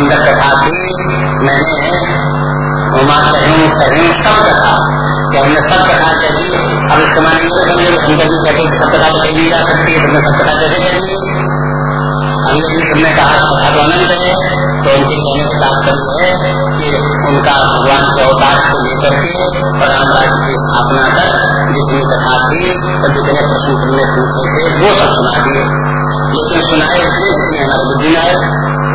सुंदर कथा थी। मैंने उमा कहीं कहीं सब कथा की हमने सब कथा कही। अब इस माने ये समझे शंकर जी कहते सब कथा तो कही जा सकती है तुमने सब कथा कैसे कही? हमने भी तुमने कहा कथा तो अनंत है तो उनके कहने का तात्पर्य है कि उनका भगवान के अवतार को लेकर के राज्य की स्थापना कर जितनी कथा थी और जितने प्रश्न तुमने पूछे थे, वो सब सुना दिए। लेकिन सुनाए जितने हमारे बुद्धि आए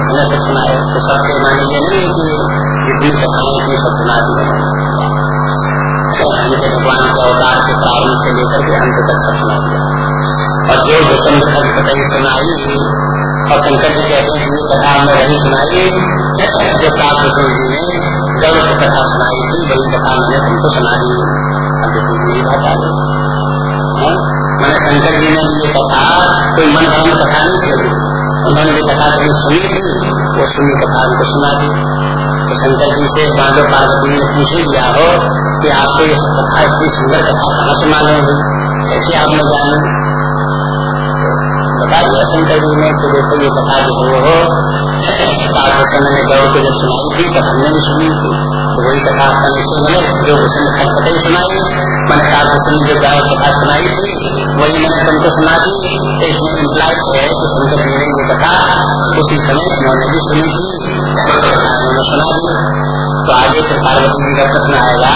उतने सब सुनाए। तो सबके माने ये नहीं कि जितनी कथाएँ थी, सब सुना दिए। उनके भगवान के अवतार के प्रारंभ से लेकर के अंत तक सब सुना दिया। और जो भूषण खत सुनाई और शंकर जी कहते हैं कथा हमने वही सुनाई जो काभूषण जी ने गौर की कथा सुनाई थी वही कथा मैंने तुमको सुना दी गई। मैंने शंकर जी ने ये कथा, कोई मन भ्रम कथा नहीं थी उन्होंने जो कथा कहीं सुनी थी, वो सुनी कथा उनको सुना दी। तो शंकर जी से माधव पार्वती ने पूछ ही लिया हो कि आपको ये कथा, इतनी सुंदर कथा कहाँ से मालूम हुई? कैसे आपने जानी? बता दिया शंकर जी ने कि देखो ये कथा जो है वो ने गौर को जब सुनाई थी, तब हमने भी सुनी थी। तो वही कथा आपने से जो भूषण ने कथा ही सुनाई मैंने कालभूषण ने जो गौर कथा सुनाई थी, वही मैंने तुमको सुना दी तो इसमें इम्प्लाइज है कि शंकर जी ने ये कथा उसी समय उन्होंने भी सुनी थी, उन्होंने सुना दी। तो आगे फिर पार्वती जी का प्रश्न आएगा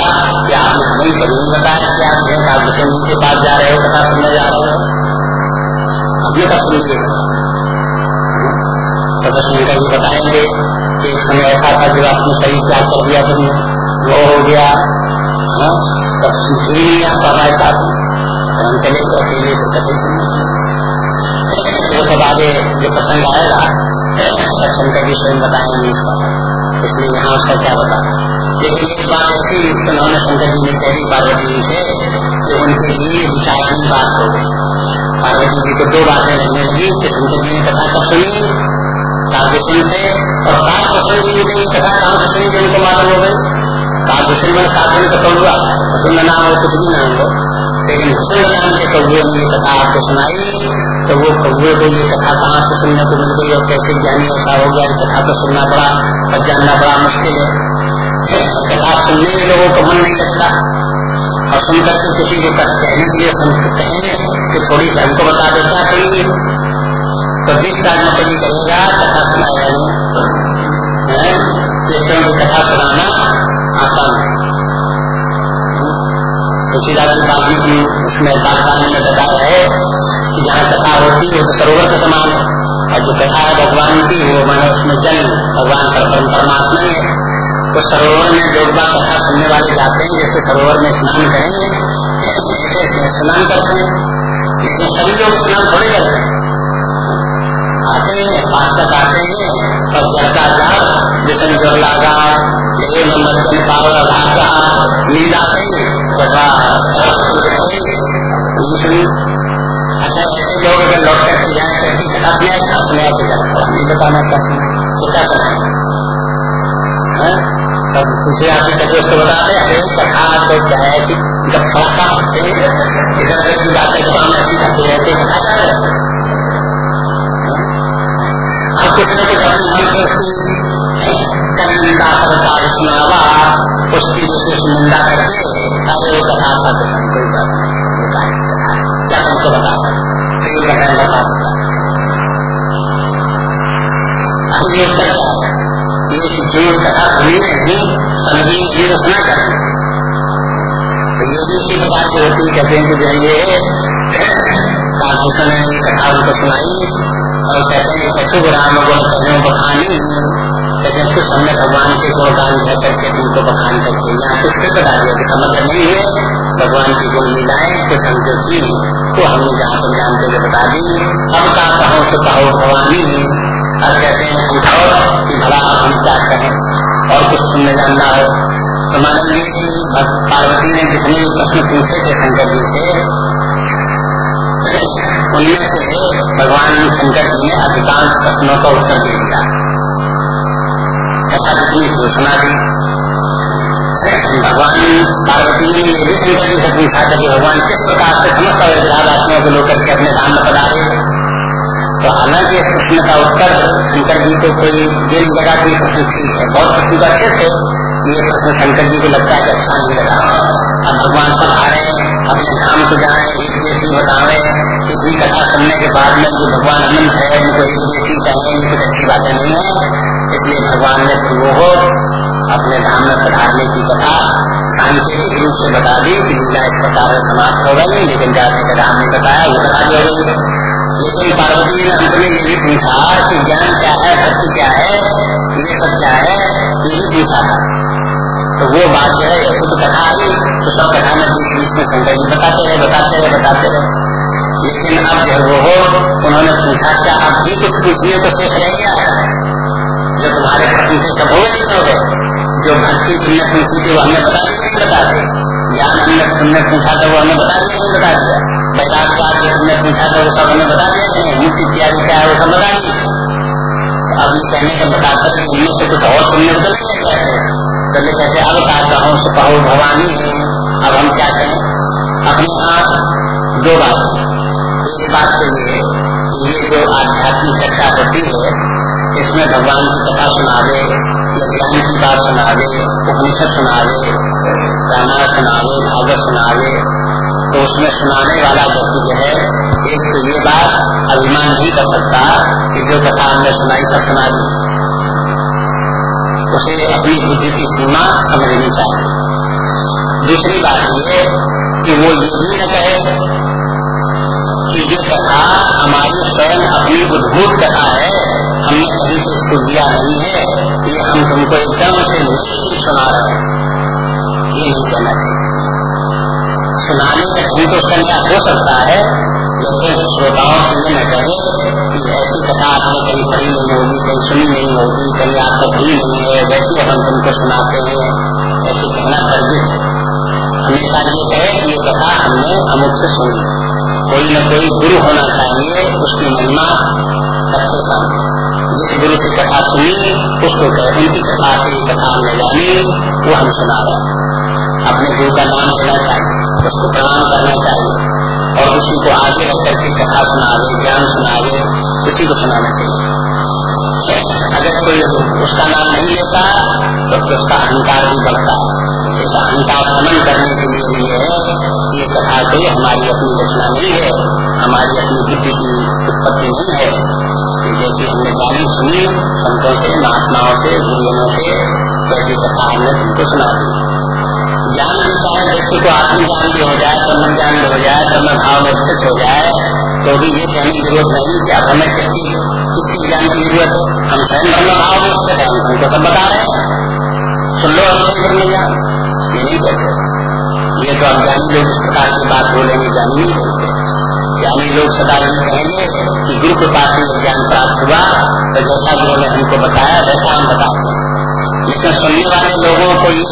कि आपने हमें कभी बताया कि आप कालभूषण जी के पास जा रहे हो, कथा सुनने जा रहे हो। अपने का। सुनिए तो शंकर जी बताएँगे कि एक समय ऐसा था जब अपने शरीर त्याग कर दिया तुमने वो हो गया तब सुन ही नहीं आता हमारे साथ हम चले तो अकेले तो कभी वो सब आगे जो प्रसंग आएगा शंकर जी स्वयं बताएँगे इसका। इसलिए यहाँ उसका क्या बता? लेकिन एक बात ऐसी उन्होंने शंकर जी ने कही पार्वती जी से कि उनके लिए विचार की बात हो गई। पार्वती जी को दो बातें लगी, कि शंकर जी ने कथा कब सुनी काव्यशन से, और काव्यशन जी ने कथा कहाँ से सुनी जो उनको मालूम हो गई? काव्यशन में काव्य का कौआ वसुंध नाम हो, कुछ भी नाम हो। लेकिन वसुंध नाम के कौए ने ये कथा आपको सुनाई तो वो कौए को ये कथा कहाँ से सुनने को मिल गई, और कैसे ज्ञानी ऐसा हो गया कथा तो सुनना बड़ा, और जानना बड़ा मुश्किल है। कथा सुनने में लोगों को मन नहीं लगता। और सुनकर के किसी को कहने के लिए संस्कृत कहें कि थोड़ी सी हमको बता देता कोई तो साल में कभी कहेगा कथा सुनाएगा नहीं कथा सुनाना आसान है। तुलसीदास जी बाबू की उसमें बागवानी में बताया है कि जहाँ कथा होती है, वो सरोवर के समान है। और जो कथा है भगवान की, वो माने उसमें जल, भगवान परमात्मा ही है। तो सरोवर में लोग कथा सुनने वाले जाते हैं, जैसे सरोवर में स्नान करेंगे। स्नान करते हैं। लेकिन सभी लोग स्नान थोड़े करते हैं। आते हैं पास तक आते हैं और जल का जाल जिसमें जो लागा ले मर्दन पावर भागा नींद हैं। तथा अच्छा ऐसे लोग अगर जाए तो अपने अपने आप नहीं बताना चाहते तब तुझे आपके कभी उसको बताते अरे कथा तो क्या है? कि जब फड़का होते इधर उधर की बातें काम ऐसी करते रहते कथा क्या रहते अब कुछ न कुछ अपने मन से उसकी उसकी विशेष निंदा करके, अरे कथा तो कोई बात नहीं क्या तुमको बता फिर ये कथा बता सकता अब ये ये जो सुनी नहीं समझी ये रचना कर तो इसी प्रकार से होती कहते हैं कि जो ये कथा उनको सुनाई, और कहते हैं पशु राम गुण कहने बखानी लेकिन कुछ हमने भगवान के गुणगान कह करके उनको बखान करके यहाँ कुछ फिर बता दिया कि समझ नहीं है, भगवान की गुण मिलाए कुछ हम जो थी तो हमने जहाँ पर जानते हुए बता दी। अब का कहो तो कहो, भवानी। अब कहते हैं पूछो कि भला हम क्या करें और कुछ सुनने जानना हो। तो मानेंगे कि पार्वती ने जितने प्रश्न पूछे थे, शंकर जी से, उनमें से भगवान शंकर जी ने अधिकांश प्रश्नों का उत्तर दे दिया। ऐसा कितनी घोषणा दी भगवान पार्वती ने ये भी शंकर जी से पूछा था कि भगवान किस प्रकार से समस्त अयोध्यावासियों को लेकर के अपने धाम में इस प्रश्न का उत्तर, शंकर जी को कोई दिल लगा कोई प्रश्न ठीक है। बहुत प्रश्न तो अच्छे थे ये प्रश्न शंकर जी को लगता है कि अच्छा नहीं लगा। अब भगवान पर आ रहे अपने धाम को जाए एक जैसी बतावे इसी कथा सुनने के बाद में जो भगवान अनंत है, उनको एक जैसी चाहिए, ये कुछ अच्छी बातें नहीं है। इसलिए भगवान ने फिर हो, अपने धाम में पधारने की कथा सांकेतिक रूप से बता दी कि लीला इस प्रकार समाप्त हो गई, लेकिन जाते के राम ने बताया, वो कथा भी हो गई लेकिन पार्वती ने अंत में यही पूछा कि ज्ञान क्या है सत्य क्या है, ये सब क्या है यही पूछा था। तो वो बात जो है शुद्ध कथा आई तो सब कथा में बीच बीच में शंकर जी बताते रहे बताते रहे बताते रहे। लेकिन अब जो वो हो, उन्होंने पूछा, क्या अब भी कुछ पूछने को शेष रह गया है जो तुम्हारे प्रश्न से सब हो गए हो गए। जो भक्ति तुमने पूछी थी वो हमें बता दी बता दी ज्ञान हमने तुमने पूछा था वो हमें बता दिया नहीं बता दिया। बैराग का तुमने पूछा था वो सब हमें बता दिया मुक्ति इत्यादि क्या है, वो सब बता दिए अब ये कहने का बताकर इनमें से कुछ और सुनने को नहीं कहते पहले कहते अब कहा कहो से कहो, भवानी, अब हम क्या कहें? अपने यहाँ दो बात। एक बात तो ये ये जो आध्यात्मिक चर्चा होती है इसमें भगवान की कथा सुनावे या ज्ञान की बात सुनावे उपनिषद सुनावे रामायण सुनावे भागवत सुनावे तो उसमें सुनाने वाला व्यक्ति जो है, एक तो ये बात अभिमान नहीं कर सकता कि जो कथा हमने सुनाई सब सुना दी। उसे अपनी बुद्धि की सीमा समझनी चाहिए। दूसरी बात ये कि वो ये भी न कहे कि ये कथा हमारी स्वयं अपनी उद्भूत कथा है हमने कहीं से इसको दिया नहीं है ये हम तुमको एकदम से सुना रहे ये नहीं कहना चाहिए। सुनाने का ढंग तो उसका हो सकता है, लेकिन श्रोताओं से ये न कहे कि ऐसी कथा आपने कहीं पढ़ी नहीं होगी, कहीं सुनी नहीं होगी, कहीं आपको भी नहीं है, वैसे हम तुमको सुनाते हैं, ऐसे कहना वर्जित हमेशा ये कहे कि ये कथा हमने अमुक से सुनी। कोई न कोई गुरु होना चाहिए, उसकी महिमा सबसे सामने। गुरु की कथा सुनी उसको कहे उनकी कथा से कथा हमने जानी वो हम सुना रहे अपने गुरु का नाम लेना चाहिए उसको प्रणाम करना चाहिए और उसी को आगे रख करके कथा सुनावे ज्ञान सुनावे उसी को सुनाना चाहिए अगर कोई उसका नाम नहीं लेता तो उसका अहंकार भी बढ़ता है इस अहंकार समन करने के लिए भी है ये कथा कोई हमारी अपनी रचना नहीं है हमारी अपनी बुद्धि की उत्पत्ति नहीं है। जैसी हमने गाली सुनी, संतों से, महात्माओं से, गुरुजनों से, वैसी कथा हमने तुमको सुना दी। ज्ञान चाहे व्यक्ति को आत्मज्ञान भी हो जाए ब्रह्म ज्ञान भी हो जाए ब्रह्म भाव में स्थित हो जाए तो भी ये कहने की ज़रूरत नहीं कि अब हमें किसकी किसकी ज्ञान की ज़रूरत है। हम स्वयं ब्रह्म भाव में स्थित है, हम तुमको सब बता रहे हैं। सुन लो हम ब्रह्म ज्ञान ये नहीं कहते। ये तो अज्ञानी लोग इस प्रकार की बात बोलेंगे, ज्ञानी नहीं बोलते। ज्ञानी लोग सदा ये कहेंगे कि गुरु के पास में ज्ञान प्राप्त हुआ तो जैसा गुरु ने हमको बताया, वैसा हम बताते हैं। लेकिन सुनने वाले लोगों को ये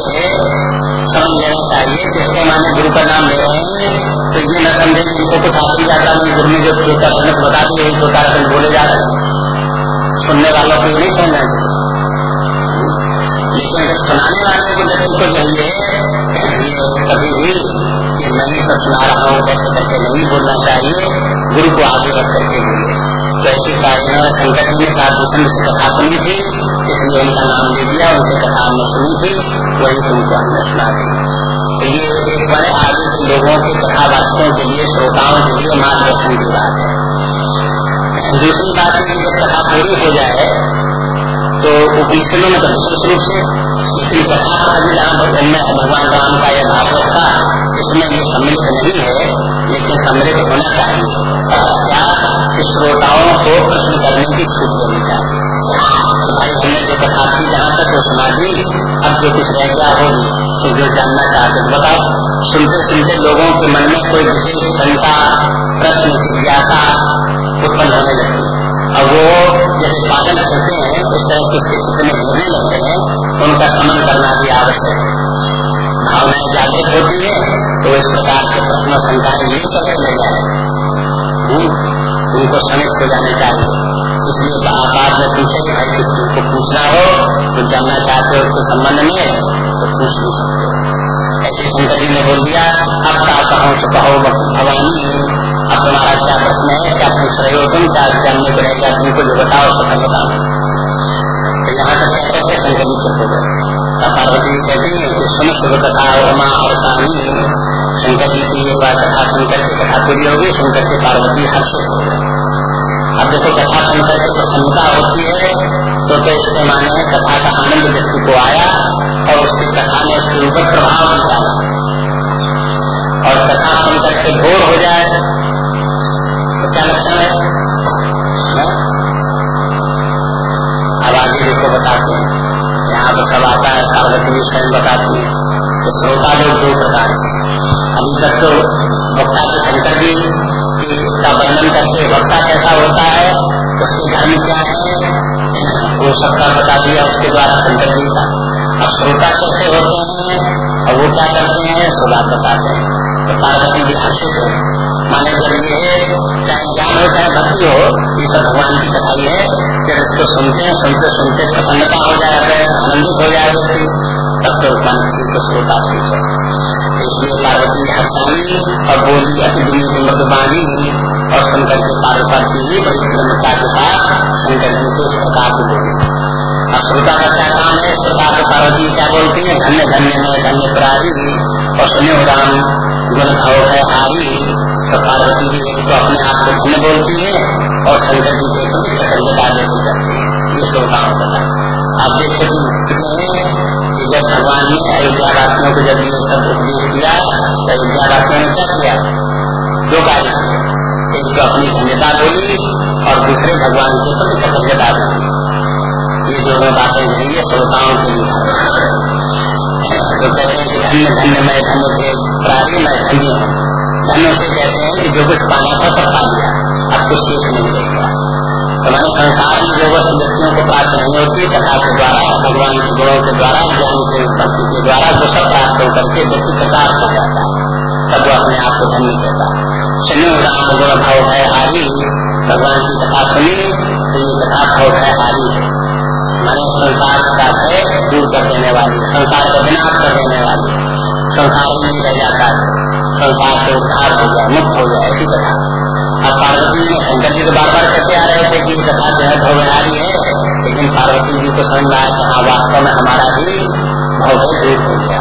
समझ लेना चाहिए जिसके माने गुरु का नाम ले रहे हैं तो ये न समझे इनको कुछ आती जाता नहीं गुरु ने जो छोटा समझ बता दी यही छोटा रकम बोले जा रहे हैं। सुनने वालों को ये नहीं समझना लेकिन सुनाने वाले को व्यक्ति को चाहिए कभी भी कि मैं ही सब सुना रहा हूँ कैसे करके नहीं बोलना गुरु को आगे रख करके बोलिए तो ऐसी कार्य शंकर जी ने साधु से कथा सुनी थी, इसलिए उनका नाम ले दिया, उनकी कथा हमने सुनी थी, वही तुमको हमने सुना दी। तो ये एक बड़े आगे के लोगों के कथावाचकों के लिए, श्रोताओं के लिए मार्गदर्शन की बात है। दूसरी बात है कि जब कथा पूरी हो जाए तो उपनिषदों में तो विशेष रूप से इसकी कथा भगवान राम का यह भागवत था इसमें ये सम्मिलित नहीं है। प्रश्न करने की छूट देनी चाहिए भाई हमने जो कथा थी जहाँ तक वो सुना अब जो कुछ रह गया हो तो जो जानना चाहते बताओ, सुनते सुनते लोगों के मन में कोई विशेष घंटा प्रश्न, जिज्ञासा उत्पन्न होने लगती और वो जैसे पागल करते हैं, उस तरह से उसके चित्र में घूमने लगते हैं, उनका समन करना भी आवश्यक है। भावनाएँ जागृत होती है तो इस प्रकार के प्रश्न, शंकाएँ नहीं करते ले जाए उनको समित हो जाने चाहिए। इसलिए बाद में पूछे कि भाई कुछ तुमको पूछना हो तो जानना चाहते हो उसके संबंध में तो पूछ नहीं सकते ऐसे शंकर जी ने बोल दिया अब का कहो तो कहो भवानी अब तुम्हारा क्या प्रश्न में क्या पूछ रहे हो तुम क्या जानने को रह गया तुमको जो बताओ सफल बताओ तो यहाँ कहते हैं शंकर जी चुप हो गए पार्वती जी कहती है कि सुन शुभ कथा उमा और स्वामी शंकर जी की ये बात कथा सुनकर के कथा पूरी होगी शंकर के पार्वती हर्षित हो गए अब देखो कथा सुनकर के प्रसन्नता होती है तो इसके माने कथा का आनंद व्यक्ति को आया और उसकी कथा ने उसके ऊपर प्रभाव डाला। और कथा सुनकर के भोर हो जाए तो क्या लक्षण है? अब आगे देखो बताते हैं। यहाँ पर सब आता है सार्वजनिक स्वयं बताती है। तो श्रोता लोग दो प्रकार के अभी तक तो वक्ता के शंकर जी की वर्णन करके वक्ता कैसा होता है, उसके धर्म क्या है, वो सबका बता दिया उसके द्वारा शंकर जी का। अब श्रोता कैसे होते हैं, और वो क्या करते हैं सुधा बताते हैं। तो पार्वती जी हर्षित है। माने जब ये चाहे ज्ञान हो, चाहे भक्ति हो, ये सब भगवान की कथाई है फिर इसको सुनते हैं सुनते सुनते प्रसन्नता हो जाए आनंदित हो जाए श्रोता ठीक है इसलिए और शंकर प्रसन्नता जी को इस का क्या काम है बोलती है और सुने राम गुण जी तो अपने आप को बोलती है और शंकर जी के प्रति कृतज्ञता व्यक्त हैं। ये श्रोताओं का आप देख सकते कि जब भगवान ने अयोध्या वासियों को जब ये सब उपदेश दिया तो अयोध्या वासियों ने क्या किया दो कार्य एक तो अपनी धन्यता बोली और दूसरे भगवान के प्रति कृतज्ञता बोली ये दोनों बातें जो है श्रोताओं के लिए तो कहते हैं धन्य धन्य मैं धन्य थे प्रारी मैं धन्य धन्य से कहते हैं कि जो कुछ पाना था सब पा लिया अब कुछ प्राप्त नहीं होती कथा के द्वारा भगवान के गुणों के द्वारा ज्ञान के भक्ति के द्वारा वो सब प्राप्त होकर के व्यक्ति प्रकाश हो जाता है तब वो अपने आप को धन्य कहता है सुनो राम गुण भाव है हारी भगवान की कथा सुनी तो ये कथा भाव है हारी है मैंने संसार का है दूर कर देने वाली संसार का विनाश कर देने वाली संसार नहीं रह जाता है संसार से उद्धार हो जाए मुक्त हो जाए ऐसी कथा अब पार्वती जी शंकर जी तो बार बार कहते आ रहे थे कि कथा जो है भवहारी है लेकिन पार्वती जी को समझ में आया कि हाँ वास्तव में हमारा भी भव दूर हो गया।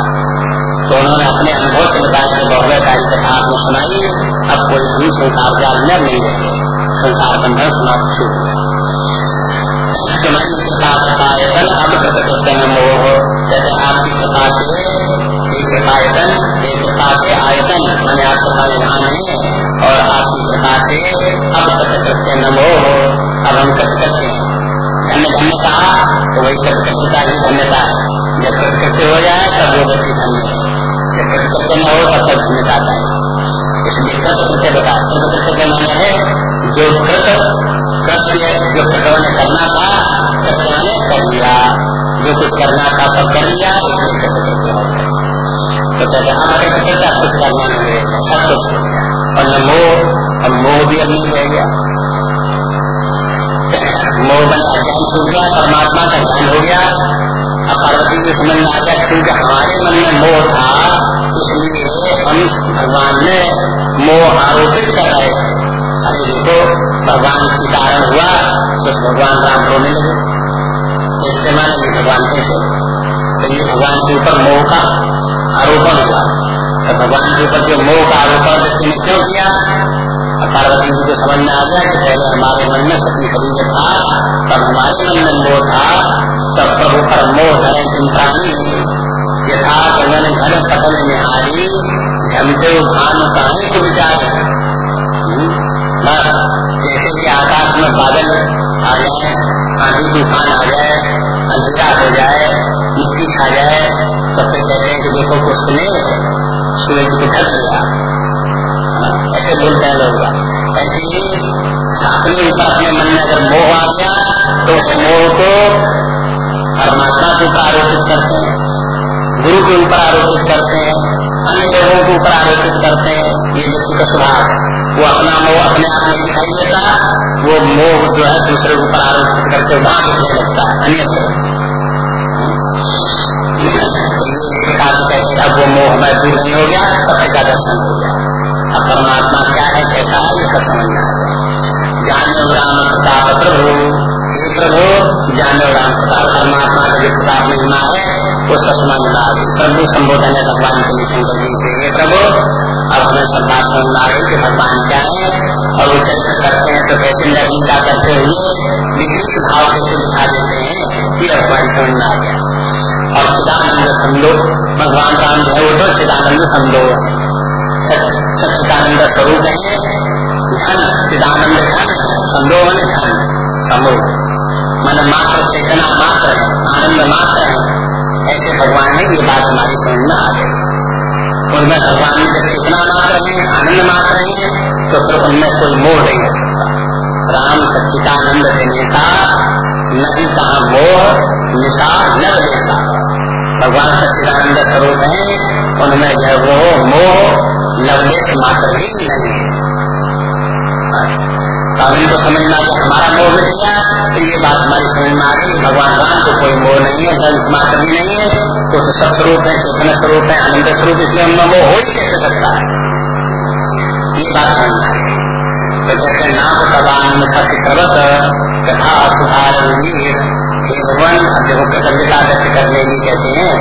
तो उन्होंने अपने अनुभव से बताया कि बहुवयकारी कथा आपने सुनाई, अब कोई भी संसार जाल में नहीं रहे। संसार बंधन समाप्त छूट गया। अब जैसे आपकी कथा से एक आयतन, एक कृपा से आयतन, मैंने विधान है, और आपकी कृपा से अब नमो अब हम सत्य धन्य धन्य कहा तो वही सत्कृत्यता ही धन्यता। है जब सत्कृत्य हो जाए, तब वो व्यक्ति धन्य है। जब सत्कृत्य न हो, तब तक धन्यता है। इसलिए के है, जो कृत कृत्य जो करना था ने कर लिया। जो कुछ करना था, सब कर लिया इसलिए हो गया। तो कहते हम कृत्य कुछ करना नहीं कुछ। और न मोह अब मोह भी अब नहीं रह गया मोह बना ज्ञान छूट गया परमात्मा का ज्ञान हो गया। अब पार्वती जी समझ में आ गया क्योंकि हमारे मन में मोह था, इसलिए हम भगवान ने मोह आरोपित कर रहे थे। अरे भगवान की कारण हुआ तो भगवान राम रोने लगे इसके माने भगवान कैसे? तो ये भगवान के ऊपर मोह का आरोपण हुआ। तो भगवान के ऊपर जो मोह का आरोपण व्यक्ति क्यों किया? पार्वती जी को समझ में आ गया कि पहले हमारे मन में सती खरीद था तब हमारे मन में मोह था तब प्रभु पर मोह धरे चिंतानी यथा गगन घन पटल निहारी घंटे भान कहानी को विचार जैसे कि आकाश में बादल आ जाए आंधी तूफ़ान आ जाए अंधेरा हो जाए मिट्टी खा जाए तो फिर कहते हैं कि देखो कुछ ने सूरज को ढक लिया बोलते हैं लोग ऐसे ही अपने ऊपर अपने मन में अगर मोह आ गया तो उस मोह को परमात्मा के ऊपर आरोपित करते हैं। गुरु के ऊपर आरोपित करते हैं। अन्य लोगों के ऊपर आरोपित करते हैं ये व्यक्ति का स्वभाव वो अपना मोह अपने आप में दिखाई देता वो मोह जो है दूसरे के ऊपर आरोपित करके वहाँ लगता है। अन्य अब वो मोह में दूर नहीं हो गया सत्य का दर्शन हो गया। अब परमात्मा क्या है, कैसा है, ये सब है। जाने राम प्रताप प्रभु। हे प्रभु जाने राम प्रताप, परमात्मा का जो प्रताप महिमा है वो सब समझ प्रभु संबोधन है भगवान के लिए, शंकर जी से हे प्रभु, अब हमें सब बात समझ गई कि भगवान क्या है, और वो कैसे करते हैं तो कैसे क्या करते हुए विपरीत भाव कैसे दिखा देते हैं, ये भगवान समझ गया। और चिदानंद संदो भगवान राम जो है, वो तो चिदानंद संदो है। सचिदानंद स्वरूप है। धन चिदानंद धन समूह। मन मात्र, चेतना मात्र, आनंद मात्र है। ऐसे भगवान ने ये बात हमारी समझ में आ गई। उनमें भगवान जब चेतना मात्र है, आनंद मात्र है तो फिर उनमें कोई मोह नहीं हो राम सच्चिदानंद देने का नहीं कहा मोह, निशा, न देता। भगवान सच्चिदानंद स्वरूप है, उनमें जो वो मोह लवलेश मात्र भी नहीं अब इनको समझना कि हमारा मोह मिट गया तो ये बात हमारी समझ में आ गई। भगवान राम को कोई मोह नहीं है दंश मात्र भी नहीं है। वो तो सब स्वरूप है, चेतन स्वरूप है, आनंद स्वरूप, इसलिए उनमें मोह हो ही कैसे सकता है? ये बात समझना तो जैसे नाम सदान सत्य सर्वत कथा सुधार भगवान देखो, कृतज्ञता व्यक्त करने की कहते हैं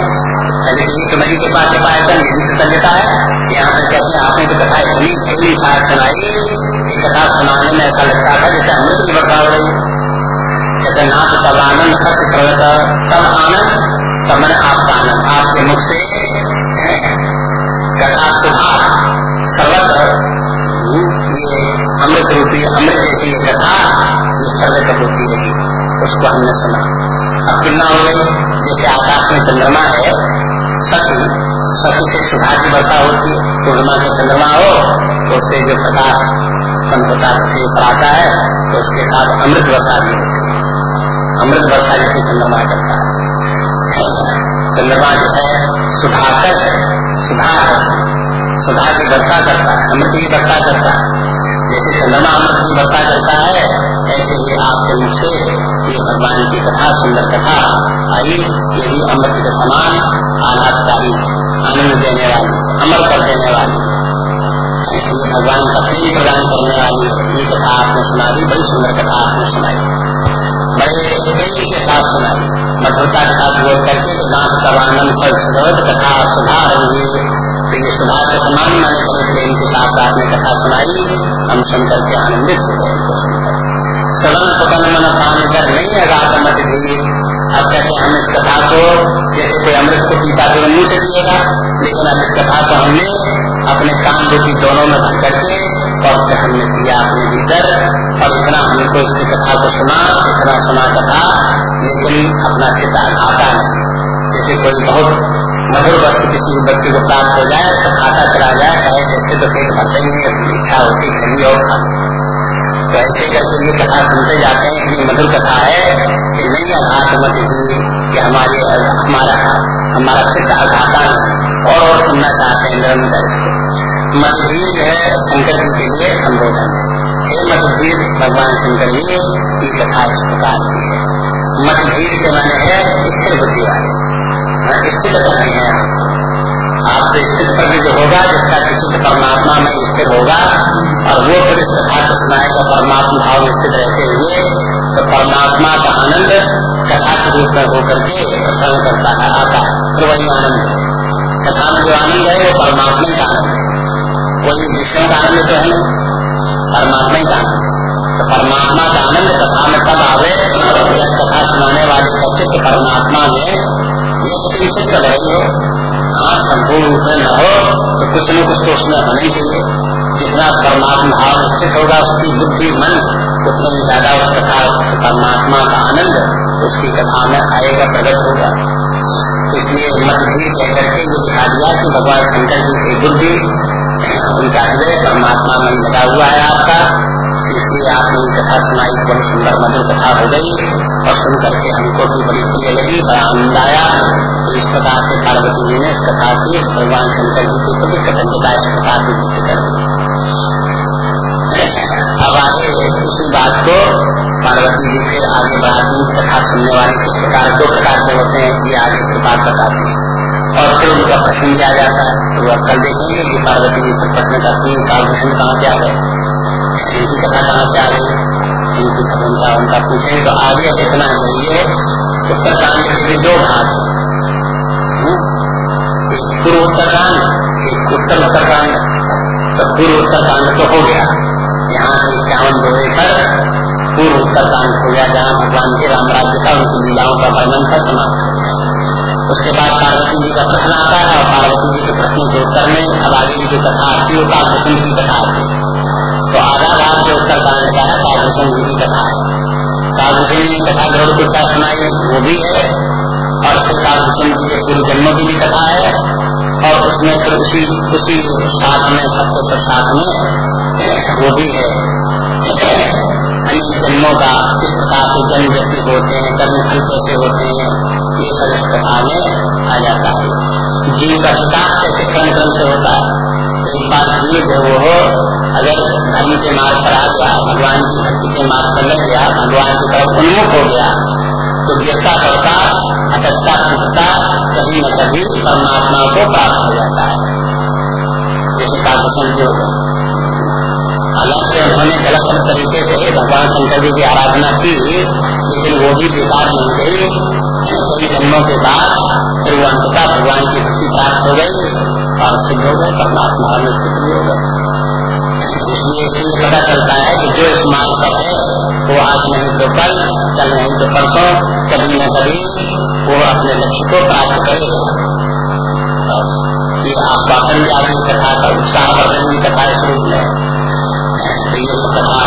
तुम्हारी के पास यही कृतज्ञता है यहाँ पर कहते हैं। आपने तो कथा इतनी इतनी सार सुनाई कथा सुनाने में ऐसा लगता था जैसे अमृत की वर्षा रही कहते नाथ तब आनंद सत्य प्रवत, तब आनंद, तब मैंने आपका आनंद। आपके मुख से कथा सुधार सर्वत, ये अमृत रूपी, अमृत जैसी कथा, ये सर्वत होती रही उसको हमने सुना। अब कितना हो गई? जैसे आकाश में चंद्रमा है सती सती से सुधा की वर्षा होती है पूर्णिमा से चंद्रमा हो तो उससे जो प्रकाश उत्पन्न होता है पर आता है तो उसके साथ अमृत वर्षा भी होती है। अमृत वर्षा जैसे चंद्रमा करता है। चंद्रमा जो है, सुधाकर सुधा सुधा की वर्षा करता है, अमृत की वर्षा करता है। जैसे चंद्रमा अमृत की वर्षा करता है ऐसे ही आपके मुख से ये भगवान की कथा सुंदर कथा आई ये भी अमृत के समान आनादकारी आनंद देने वाली अमर कर देने वाली इसलिए भगवान का प्रेम प्रदान करने वाली ये कथा आपने सुना दी बड़ी सुंदर कथा आपने सुनाई बड़े प्रेम के साथ सुनाई मधुरता के साथ बोल करके नाथ सवानंद कथा सुधार हुए तो ये सुधा के समान मैंने प्रेम के साथ आपने कथा सुनाई, हम सुनकर के आनंदित हो गए। सदन सदन मन पान कर नहीं है, रात मत भी अब कहते हम इस कथा को जैसे कोई अमृत को पीता तो मुँह से पिएगा, लेकिन अब इस कथा को हमने अपने काम रूपी दोनों में भर करके और हमने पिया अपने भीतर। और इतना हमको इसकी कथा को सुना, इतना सुना कथा, लेकिन अपना चिता खाता नहीं। जैसे कोई बहुत मधुर वस्तु किसी व्यक्ति को प्राप्त हो जाए तो खाता चला जाए चाहे जैसे तो पेट भरते ही इच्छा होती खड़ी और खाती तो ऐसे करके ये कथा सुनते जाते हैं इतनी मधुर कथा है कि नहीं आघात मत की कि हमारे, हमारा हमारा सिद्ध आघाता और और सुनना चाहते हैं निरंतर मतभेद है शंकर जी के लिए संबोधन। है हे मतभेद भगवान शंकर जी की कथा इस प्रकार की है। मतभेद के माने है स्थिर बुद्धि वाले। स्थित करनी है। आपसे स्थित प्रति जो होगा, जिसका किसी परमात्मा में स्थित होगा, और वो फिर इस कथा को सुनाएगा परमात्मा भाव में स्थित रहते हुए तो परमात्मा का आनंद कथा के रूप में होकर के प्रसन्न करता है, आता है। तो वही आनंद है। कथा में जो आनंद है, वो परमात्मा का आनंद है। कोई विषयों का आनंद तो है परमात्मा का आनंद। तो परमात्मा का आनंद संपूर्ण रूप में न हो तो कुछ न कुछ तो उसमें होना ही चाहिए जितना परमात्मा भाव स्थित होगा, उसकी बुद्धि, मन, उतना ही ज़्यादा उस कथा परमात्मा का आनंद उसकी कथा में आएगा, प्रकट होगा। इसलिए मतभेद कहकर के ये दिखा दिया कि भगवान शंकर जी की बुद्धि, उनका हृदय परमात्मा में लगा हुआ है आपका। इसलिए आपने कथा सुनाई बड़ी सुंदर, मधुर कथा हो गई। और सुन करके हमको भी बड़ी प्रिय लगी, बड़ा आनंद आया। तो इस प्रकार से पार्वती जी ने इस कथा की भगवान शंकर जी के प्रति कृतज्ञता इस प्रकार की व्यक्त कर अब आगे उसी बात को पार्वती जी फिर आगे बढ़ाती कथा सुनने वाले किस प्रकार, दो प्रकार के होते हैं, ये आगे की बात बताती और फिर का प्रश्न किया जाता है तो वह कल देखेंगे कि पार्वती जी से प्रश्न करती है, कालभूषण कहाँ आ गए? इनकी कथा कहाँ से आ गई इनकी उनका उनका पूछेंगे तो आगे कितना चाहिए उत्तरकांड के दो भाग पूर्व उत्तरकांड एक उत्तर उत्तरकांड तो पूर्व उत्तरकांड तो हो गया यहाँ इक्यावन दोहे पर पूर्व उत्तरकांड हो गया जहाँ भगवान के राम राज्य का उनकी लीलाओं का वर्णन था समाप्त उसके बाद पार्वती जी का प्रश्न आता है और पार्वती जी के प्रश्न के उत्तर में अब आगे की जो कथा आती है वो कालभूषण की कथा तो का है कालभूषण जी की कथा है कालभूषण जी की कथा गरुड़ को क्या सुनाई वो भी है। और फिर कालभूषण जी के पूर्व जन्मों की भी कथा है और उसमें फिर उसी उसी साथ में सबके सब साथ में वो भी है। जन्मों का किस प्रकार से जन्म व्यक्ति होते हैं कर्म फल कैसे होते हैं ये सब इस कथा में आ जाता है जीव का विकास कैसे क्रम क्रम से होता है एक बात जीव जो वो अगर धर्म के मार्ग पर आ गया, भगवान की भक्ति के मार्ग पर लग गया, भगवान की तरफ़ उन्मुख हो गया तो गिरता पड़ता अटकता टूटता कभी न कभी परमात्मा को प्राप्त हो जाता है। जैसे कालभूषण जो हालाँकि उन्होंने गलत तरीके से भगवान शंकर जी की आराधना की, लेकिन वो भी बेकार नहीं गई। कई जन्मों के बाद फिर वो अंततः भगवान की भक्ति प्राप्त हो गई और सिद्ध हो गए, परमात्मा में स्थित हो गए। इसलिए पता चलता है कि जो इस मार्ग पर है, वो आज नहीं तो कल कल नहीं तो परसों, कभी न कभी वो अपने लक्ष्य को प्राप्त करेगा। ये आदमी कथा का उत्साह वर्धन की कथा इस रूप में तो ये कथा